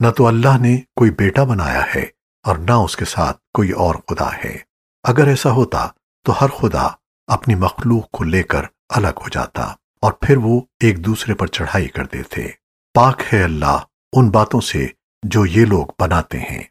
न तो अल्लाह ने कोई बेटा बनाया है और न उसके साथ कोई और खुदा है। अगर ऐसा होता तो हर खुदा अपनी मखलूक को लेकर अलग हो जाता और फिर वो एक दूसरे पर चढ़ाई कर देते। पाक है अल्लाह उन बातों से जो ये लोग बनाते हैं।